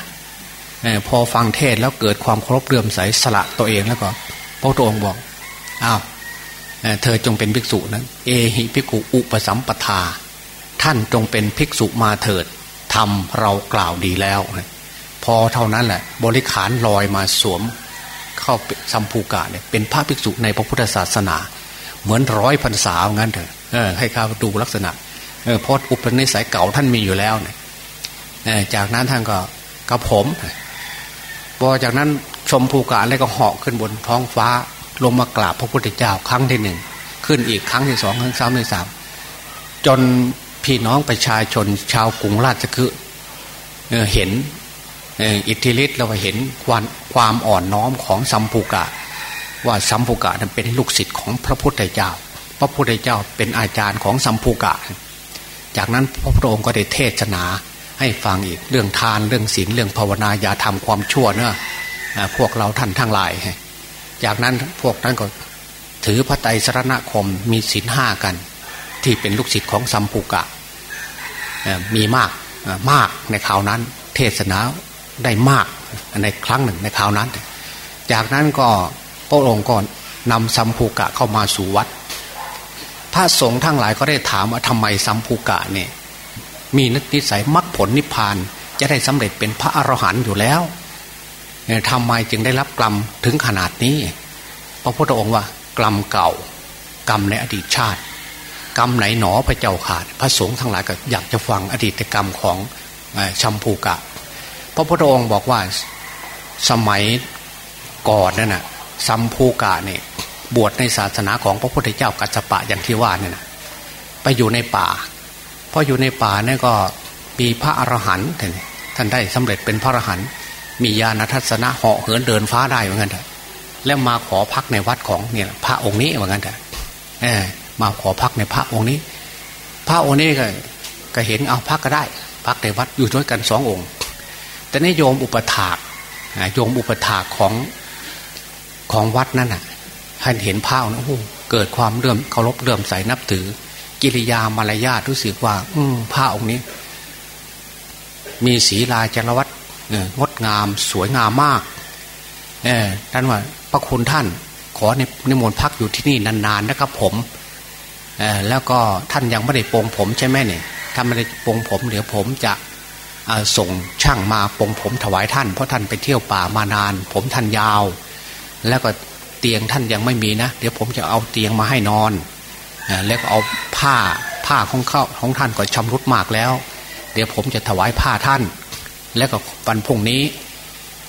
พอฟังเทศแล้วเกิดความเคารพเรื่มใสสละตัวเองแล้วก็พระองค์บอกอ้าวเธอจงเป็นภิกษุนะเอหิภิกขุอุปสัมปทา ท่านจงเป็นภิกษุมาเถิดทำเรากล่าวดีแล้ว พอเท่านั้นแหละบริขารลอยมาสวม เข้าสัมภูกะเนี่ยเป็นพระภิกษุในพระพุทธศาสนา เหมือนร้อยพรรษางั้นเถอะให้ข้าดูลักษณะ เพราะอุปนิสัยเก่าท่านมีอยู่แล้วเนี่ยจากนั้นท่านก็กระผมพอจากนั้นชมภูกะแล้วก็เหาะขึ้นบนท้องฟ้าลงมากราบพระพุทธเจ้าครั้งที่หนึ่งขึ้นอีกครั้งที่สองครั้งสามที่สามจนพี่น้องประชาชนชาวกรุงราชคฤห์เห็นอิทธิฤทธิ์เราเห็นความความอ่อนน้อมของสัมภูกะ ว่าสัมภูกะนั้นเป็นลูกศิษย์ของพระพุทธเจ้า พระพุทธเจ้าเป็นอาจารย์ของสัมภูกะ จากนั้นพระพุทธองค์ก็ได้เทศนาให้ฟังอีกเรื่องทานเรื่องศีลเรื่องภาวนาอย่าทำความชั่วเนอะพวกเราท่านทั้งหลาย จากนั้นพวกนั้นก็ถือพระไตรสรณคมมีศีลห้ากัน ที่เป็นลูกศิษย์ของสัมภูกะมีมากมากในคราวนั้น เทศนาได้มากในครั้งหนึ่งในคราวนั้น จากนั้นก็พระองค์ก็นำสัมภูกะเข้ามาสู่วัด พระสงฆ์ทั้งหลายก็ได้ถามว่าทำไมสัมภูกะเนี่ยมีนิสัยมรรคผลนิพพานจะได้สำเร็จเป็นพระอรหันต์อยู่แล้วทำไมจึงได้รับกรรมถึงขนาดนี้ พระพุทธองค์ว่ากรรมเก่า กรรมในอดีตชาติ กรรมไหนหนอพระเจ้าขาด พระสงฆ์ทั้งหลายก็อยากจะฟังอดีตกรรมของชัมพูกะ พระพุทธองค์บอกว่าสมัยก่อนนั่นน่ะสัมภูกะเนี่ย บวชในศาสนาของพระพุทธเจ้ากัจจปะอย่างที่ว่าเนี่ยนะไปอยู่ในป่าพออยู่ในป่าเนี่ยก็มีพระอรหันต์ท่านได้สำเร็จเป็นพระอรหันต์มีญาณทัศนะเหาะเหินเดินฟ้าได้เหมือนกันเถอะแล้วมาขอพักในวัดของเนี่ยพระองค์นี้เหมือนกันเถอะมาขอพักในพระองค์นี้ พระองค์นี้ก็ก็เห็นเอาพักก็ได้ พักในวัดอยู่ด้วยกันสององค์ แต่นี่โยมอุปถากโยมอุปถากของของวัดนั่นน่ะ ท่านเห็นพระนะโอ้เกิดความเรื่มเคารพเรื่มใส่นับถือ กิริยามารยาทรู้สึกว่า อืมพระองค์นี้ มีศีลาจารวัตงดงามสวยงามมากเออท่านว่า พระคุณท่าน ขอในในมนพักอยู่ที่นี่นานๆนะครับ ผมเออแล้วก็ท่านยังไม่ได้ปรงผมใช่ไหมเนี่ยถ้าไม่ได้ปรงผมเดี๋ยวผมจะส่งช่างมาปรงผมถวายท่าน เพราะท่านไปเที่ยวป่ามานาน ผมท่านยาว แล้วก็ เตียงท่านยังไม่มีนะ เดี๋ยวผมจะเอาเตียงมาให้นอนแล้วก็เอาผ้าผ้าของเข้าของท่านก็ชำรุดมากแล้ว เดี๋ยวผมจะถวายผ้าท่าน แล้วก็วันพุ่งนี้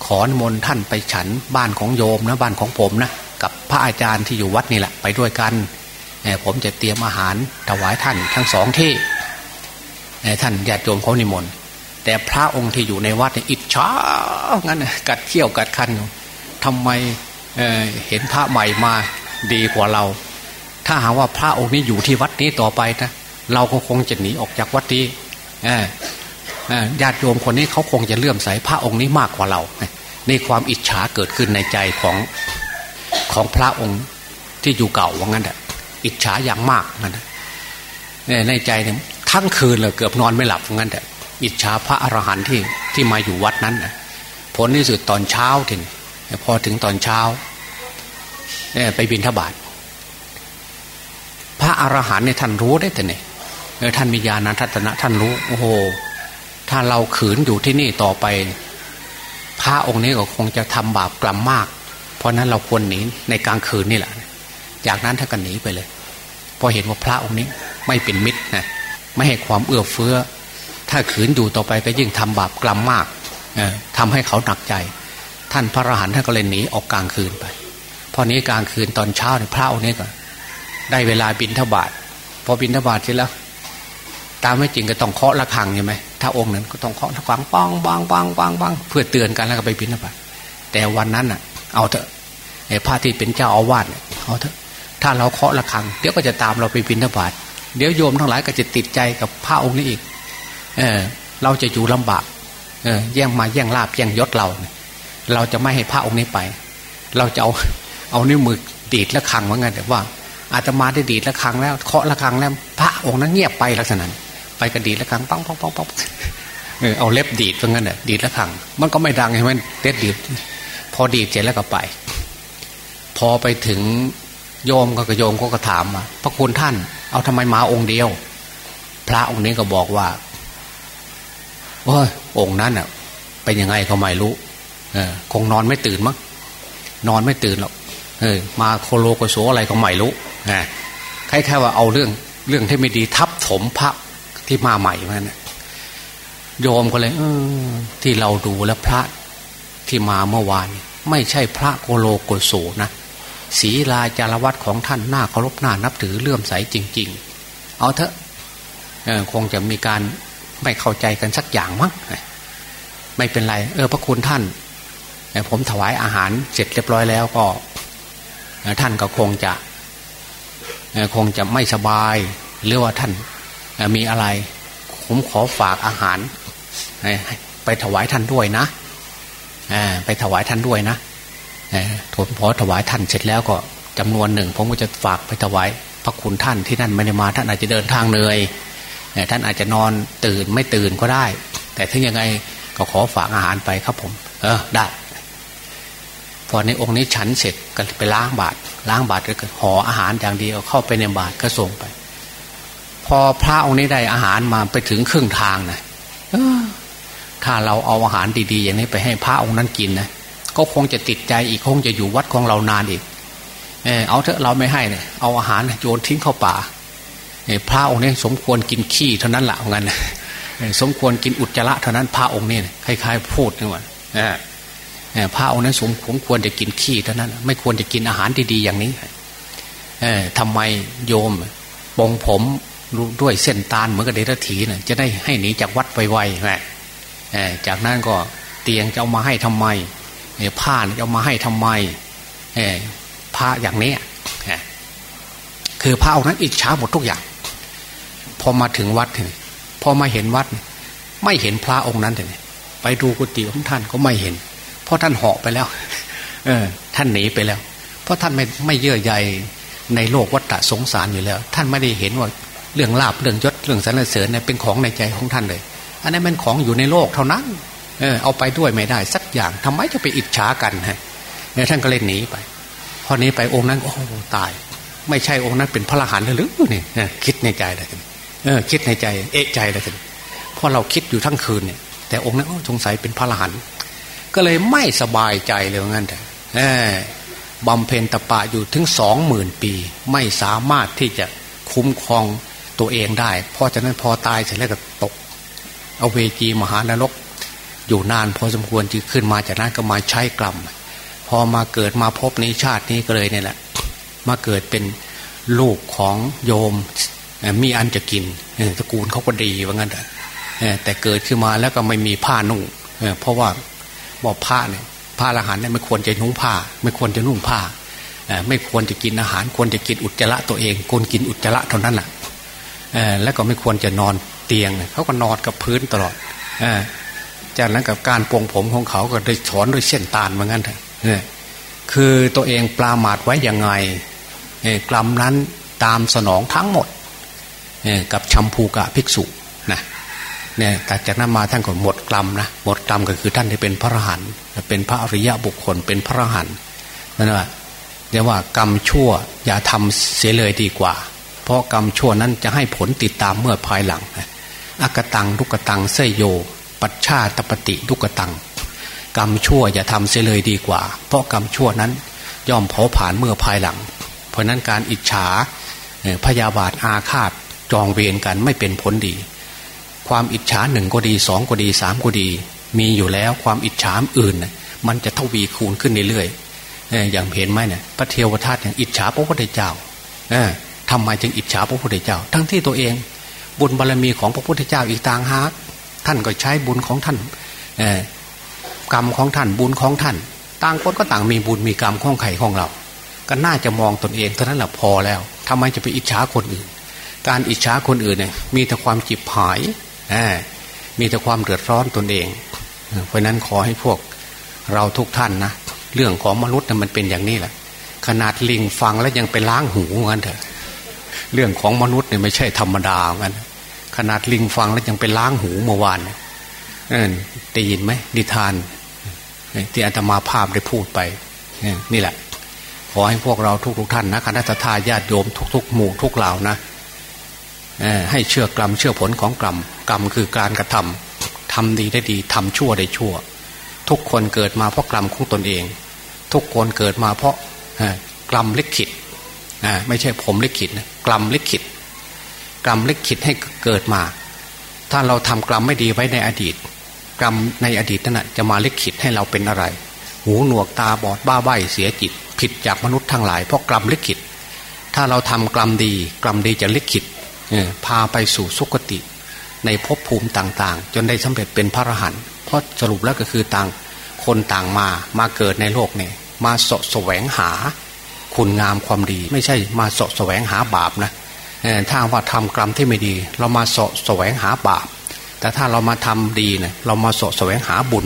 ขอนมนท่านไปฉันบ้านของโยมนะบ้านของผมนะกับพระอาจารย์ที่อยู่วัดนี่แหละไปด้วยกันผมจะเตรียมอาหารถวายท่านทั้งสองที่ท่านญาติโยมเขานิมนต์แต่พระองค์ที่อยู่ในวัดเนี่ยอิจฉางั้นกัดเขี้ยวกัดคันทำไม เเห็นพระใหม่มาดีกว่าเรา ถ้าหาว่าพระองค์นี้อยู่ที่วัดนี้ต่อไปนะเราก็คงจะหนีออกจากวัดนี้ญาติโยมคนนี้เขาคงจะเลื่อมใสพระองค์นี้มากกว่าเราในความอิจฉาเกิดขึ้นในใจของของพระองค์ที่อยู่เก่าว่างั้นแหะอิจฉาอย่างมากนั่นในใจเนี่ยทั้งคืนเลยเกือบนอนไม่หลับว่างั้นแต่อิจฉาพระอรหันต์ที่ที่มาอยู่วัดนั้นผลที่สุดตอนเช้าถึง พอถึงตอนเช้าไปบินทบาทพระอรหันต์เนี่ยท่านรู้ได้แต่เนี่ยท่านมีญาณทัศนะท่านรู้โอ้โหถ้าเราขืนอยู่ที่นี่ต่อไป พระองค์นี้ก็คงจะทำบาปกรรมมาก เพราะนั้นเราควรหนีในกลางคืนนี่แหละจากนั้นถ้ากันหนีไปเลยพอเห็นว่าพระองค์นี้ไม่เป็นมิตรนะไม่ให้ความเอื้อเฟื้อ ถ้าขืนอยู่ต่อไปก็ยิ่งทำบาปกรรมมากทำให้เขาหนักใจ ท่านพระอรหันต์ท่านก็เลยหนีออกกลางคืนไป พอนี้กลางคืนตอนเช้าเนี่ยพระองค์นี้ก็ได้เวลาบินทบาทพอบินทบาทเสร็จแล้ว ตามไม่จริงก็ต้องเคาะระฆังใช่ไหมถ้าองค์นั้นก็ต้องเคาะระฆังปังปังปังปังปังเพื่อเตือนกันแล้วก็ไปบิณฑบาตแต่วันนั้นอะ เอาเถอะไอ้พระที่เป็นเจ้าอาวาสเอาเถอะถ้าเราเคาะระฆังเดี๋ยวก็จะตามเราไปบิณฑบาตเดี๋ยวโยมทั้งหลายก็จะติดใจกับพระองค์นี้อีก เออ เราจะอยู่ลำบาก เออ แย่งมาแย่งลาบแย่งยศเราเเราจะไม่ให้พระองค์นี้ไป เราจะเอาเอานิ้วมือดีดละครังว่าไงแต่ว่าอาตมาได้ดีดละครังแล้วเคาะละครังแล้ว พระองค์นั้นเงียบไปลักษณะไปกระดีดละครังปังปังปังปังเออเอาเล็บดีดว่างั้นเน่ยดีดละครัง มันก็ไม่ดังใช่ไหมเด็ดดีดพอดีดเสร็จแล้วก็ไป พอไปถึงโยมก็กระโยมก็กระถามมาพระคุณท่าน เอาทำไมมาองค์เดียว พระองค์นี้ก็บอกว่าว่าองค์นั้นอะ เป็นยังไงเขาไม่รู้ คงนอนไม่ตื่นมั้งนอนไม่ตื่นหรอกเออ มาโคโลโกโสอะไรก็ไม่รู้นะคล้ายๆว่าเอาเรื่องเรื่องที่ไม่ดีทับถมพระที่มาใหม่มานะโยมก็เลยเออที่เราดูแล้วพระที่มาเมื่อวาน ไม่ใช่พระโกโลโกโสนะศีลาจารวัตของท่านหน้าเคารพหน้านับถือเลื่อมใสจริง ๆ เอาเถอะคงจะมีการไม่เข้าใจกันสักอย่างมั้งไม่เป็นไร เออพระคุณท่าน ผมถวายอาหารเสร็จเรียบร้อยแล้วก็ ท่านก็คงจะคงจะไม่สบาย หรือว่าท่านมีอะไร ผมขอฝากอาหาร ไปถวายท่านด้วยนะไปถวายท่านด้วยนะผมพอถวายท่านเสร็จแล้วก็จำนวนหนึ่ง ผมก็จะฝากไปถวายพระคุณท่านที่นั่นไม่ได้มาท่านอาจจะเดินทางเหนื่อยท่านอาจจะนอนตื่นไม่ตื่นก็ได้ แต่ถึงยังไงก็ขอฝากอาหารไปครับผม เออได้ พอในองค์นี้ฉันเสร็จก็ไปล้างบาตรล้างบาตรก็ห่ออาหารอย่างเดียวเข้าไปในบาตรก็ส่งไป พอพระองค์นี้ได้อาหารมาไปถึงครึ่งทางนะถ้าเราเอาอาหารดีๆ อย่างนี้ไปให้พระองค์นั้นกินนะก็คงจะติดใจอีกคงจะอยู่วัดของเรานานอีกเออเอาเถอะเราไม่ให้เนี่ยเอาอาหารโยนทิ้งเข้าป่าพระองค์นี้สมควรกินขี้เท่านั้นแหละงั้นสมควรกินอุจจาระเท่านั้นพระองค์นี่คล้ายๆพูดนี่ว่า พระองค์นั้นสมควรจะกินขี้เท่านั้น ไม่ควรจะกินอาหารดีๆอย่างนี้ทำไมโยมปองผมด้วยเส้นตาลเหมือนกับเดรัจฉีนะจะได้ให้หนีจากวัดไวๆจากนั้นก็เตียงจะเอามาให้ทำไมผ้าจะเอามาให้ทำไมผ้าอย่างนี้คือพระองค์นั้นอิจฉาหมดทุกอย่าง พอมาถึงวัดพอมาเห็นวัด ไม่เห็นพระองค์นั้นเลยไปดูกุฏิของท่านก็ไม่เห็น เพราะท่านเหาะไปแล้ว เออ ท่านหนีไปแล้ว เพราะท่านไม่ไม่เยื่อใยในโลกวัฏสงสารอยู่แล้ว ท่านไม่ได้เห็นว่าเรื่องลาบเรื่องยศเรื่องสรรเสริญเนี่ยเป็นของในใจของท่านเลย อันนั้นเป็นของอยู่ในโลกเท่านั้น เออ เอาไปด้วยไม่ได้สักอย่างทำไมจะไปอิจฉากันฮะเนี่ยท่านก็เล่นหนีไป พอนี้ไปองค์นั้นโอ้ตาย ไม่ใช่องค์นั้นเป็นพระอรหันต์หรือเนี่ยคิดในใจเลยเออคิดในใจ เอะใจเลยเพราะเราคิดอยู่ทั้งคืนเนี่ยแต่องค์นั้นสงสัยเป็นพระอรหันต์ ก็เลยไม่สบายใจเลยงั้นแต่บำเพ็ญตะปะอยู่ถึงสองหมื่นปี ไม่สามารถที่จะคุ้มครองตัวเองได้ เพราะฉะนั้นพอตายเสร็จแล้วก็ตก เอาเวจีมหานรก อยู่นานพอสมควรจึงขึ้นมาจากนั้นก็มาใช้กรรมพอมาเกิดมาพบในชาตินี้ก็เลยเนี่ยแหละ มาเกิดเป็นลูกของโยมมีอันจะกินตระกูลเขาก็ดีว่างั้นแต่เกิดขึ้นมาแล้วก็ไม่มีผ้านุ่งเพราะว่า บอกผ้าเนี่ยผ้าละหันเนี่ยไม่ควรจะนุ่งผ้า ไม่ควรจะนุ่งผ้าไม่ควรจะกินอาหาร ควรจะกินอุจจาระตัวเองควรกินอุจจาระเท่านั้นแหละแล้วก็ไม่ควรจะนอนเตียงเขาก็นอนกับพื้นตลอดจากนั้นกับการปวงผมของเขาก็ได้ถอนด้วยเส้นตาลเหมือนกันเถอะคือตัวเองปลาหมาดไว้ยังไงกลัมนั้นตามสนองทั้งหมดกับชัมพูกะภิกษุ เนี่ยแต่จากนั้นมาท่านก็หมดกลัมนะหมดกลัมก็คือท่านที่เป็นพระอรหันต์เป็นพระอริยะบุคคลเป็นพระอรหันต์นั่นว่าเรียกว่ากรรมชั่วอย่าทำเสียเลยดีกว่า เพราะกรรมชั่วนั้นจะให้ผลติดตามเมื่อภายหลังอากตังทุกตังเสยโย ปัจฉาตปฏิทุกตัง กรรมชั่วอย่าทำเสียเลยดีกว่า เพราะกรรมชั่วนั้นย่อมเผาผ่านเมื่อภายหลัง เพราะนั้นการอิจฉาพยาบาทอาฆาตจองเวรกันไม่เป็นผลดี ความอิจฉาหนึ่งก็ดีสองก็ดีสามก็ดี มีอยู่แล้วความอิจฉาอื่น มันจะทวีคูณขึ้นเรื่อยๆอย่างเห็นไหมเนี่ยพระเทวทัตอย่างอิจฉาพระพุทธเจ้าทำไมจึงอิจฉาพระพุทธเจ้า ทั้งที่ตัวเอง บุญบารรมีของพระพุทธเจ้าอีกต่างหากท่านก็ใช้บุญของท่านกรรมของท่านบุญของท่าน ต่างคนก็ต่างมีบุญมีกรรมของไข่ของเรา ก็น่าจะมองตนเองเท่านั้นแหละพอแล้วทำไมจะไปอิจฉาคนอื่น การอิจฉาคนอื่นเนี่ยมีแต่ความจิบหาย มีแต่ความเดือดร้อนตนเอง เพราะนั้นขอให้พวกเราทุกท่านนะเรื่องของมนุษย์นะมันเป็นอย่างนี้แหละ ขนาดลิงฟังแล้วยังไปล้างหูกันเถอะ เรื่องของมนุษย์เนี่ยไม่ใช่ธรรมดาเหมือนกันขนาดลิงฟังแล้วยังไปล้างหูเมื่อวานเออได้ยินไหมนิทานที่อาตมาภาพได้พูดไปนี่แหละ ขอให้พวกเราทุกๆท่านนะคณะทาญาติโยมทุก ๆ หมู่ทุกเหล่านะ ให้เชื่อกรรมเชื่อผลของกรรมกรรมคือการกระทำทำดีได้ดีทำชั่วได้ชั่ว ทุกคนเกิดมาเพราะกรรมของตนเอง ทุกคนเกิดมาเพราะกรรมลิขิตไม่ใช่ผมลิขิตนะกรรมลิขิตกรรมลิขิตให้เกิดมา ถ้าเราทำกรรมไม่ดีไว้ในอดีต กรรมในอดีตนั่นจะมาลิขิตให้เราเป็นอะไร หูหนวกตาบอดบ้าใบเสียจิต ผิดจากมนุษย์ทั้งหลายเพราะกรรมลิขิตถ้าเราทำกรรมดี กรรมดีจะลิขิต พาไปสู่สุคติ ในภพภูมิต่างๆ จนได้สำเร็จเป็นพระอรหันต์เพราะสรุปแล้วก็คือต่างคนต่างมามาเกิดในโลกเนี่ยมาสะแสวงหา คุณงามความดี ไม่ใช่มาสะแสวงหาบาปนะถ้าว่าทำกรรมที่ไม่ดี เรามาสะแสวงหาบาป แต่ถ้าเรามาทำดีเนี่ยเรามาสะแสวงหาบุญ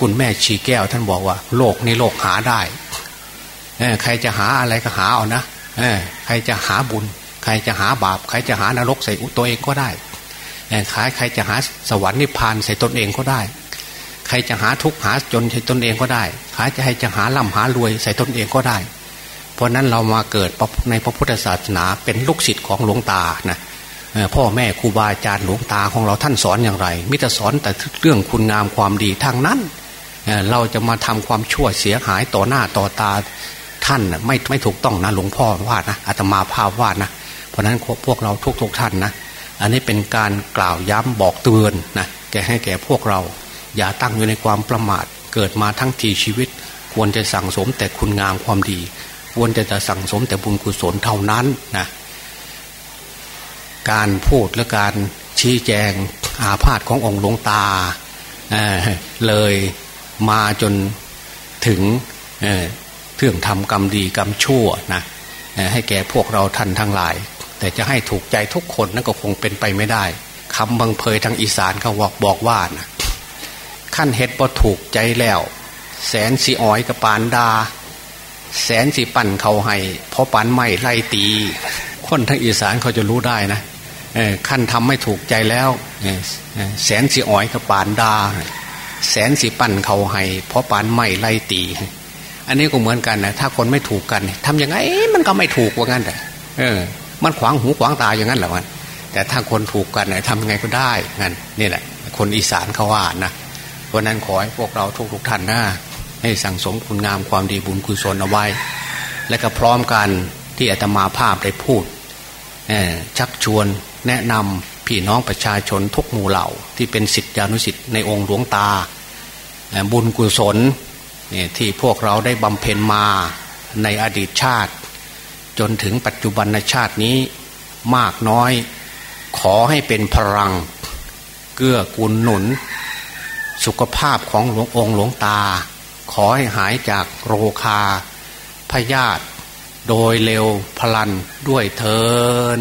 คุณแม่ชีแก้วท่านบอกว่า โลกในโลกหาได้ใครจะหาอะไรก็หาเอานะใครจะหาบุญ ใครจะหาบาป ใครจะหานรกใส่ตัวเองก็ได้ใครใครจะหาสวรรค์นิพพานใส่ตนเองก็ได้ ใครจะหาทุกข์หาจนใส่ตนเองก็ได้ใครจะให้จะหาล่ำหารวยใส่ตนเองก็ได้ เพราะนั้นเรามาเกิดในพระพุทธศาสนาเป็นลูกศิษย์ของหลวงตานะพ่อแม่ครูบาอาจารย์หลวงตาของเราท่านสอนอย่างไรมิตรสอนแต่เรื่องคุณงามความดีทางนั้นเราจะมาทำความชั่วเสียหายต่อหน้าต่อตาท่านไม่ไม่ถูกต้องนะหลวงพ่อว่านะอาตมาภาพว่านะ เพราะนั้นพวกเราทุกๆทท่านนะอันนี้เป็นการกล่าวย้ำบอกเตือนนะแกให้แก่พวกเรา อย่าตั้งอยู่ในความประมาทเกิดมาทั้งทีชีวิต ควรจะสั่งสมแต่คุณงามความดี ควรจะจะสั่งสมแต่บุญกุศลเท่านั้นนะการพูดและการชี้แจงอาพาธขององค์หลวงตาเเลยมาจนถึงเรื่องทำกรรมดีกรรมชั่วนะให้แก่พวกเราท่านทั้งหลาย แต่จะให้ถูกใจทุกคนนั่นก็คงเป็นไปไม่ได้คำบังเพยทางอีสานเขาบอกบอกว่านะขั้นเฮ็ดพอถูกใจแล้ว แสนสีอ้อยกับปานดา แสนสีปั่นเขาให้เพราะปันไม่ไล่ตี คนทางอีสานเขาจะรู้ได้นะขั้นทำไม่ถูกใจแล้วแสนสีอ้อยกับปานดา แสนสีปั่นเขาให้เพราะปานไม่ไล่ตี อันนี้ก็เหมือนกันนะถ้าคนไม่ถูกกันทำยังไงมันก็ไม่ถูกว่างั้นแต่เออ มันขวางหูขวางตาอย่างนั้นแหละมันแต่ถ้าคนถูกกันเนี่ยทำยังไงก็ได้งั้นนี่แหละ คนอีสานเขาว่านะเพราะนั้นขอให้พวกเราทุกทุกท่านนะให้สั่งสมคุณงามความดีบุญกุศลเอาไว้ และก็พร้อมกันที่อาตมาภาพได้พูดชักชวนแนะนำพี่น้องประชาชนทุกหมู่เหล่า ที่เป็นสิทธิอนุสิทธิ์ในองค์หลวงตา บุญกุศลที่พวกเราได้บำเพ็ญมาในอดีตชาติ จนถึงปัจจุบันชาตินี้มากน้อย ขอให้เป็นพลัง เกื้อกูลหนุน สุขภาพของหลวงองค์หลวงตา ขอให้หายจากโรคาพยาธิโดยเร็วพลันด้วยเทิน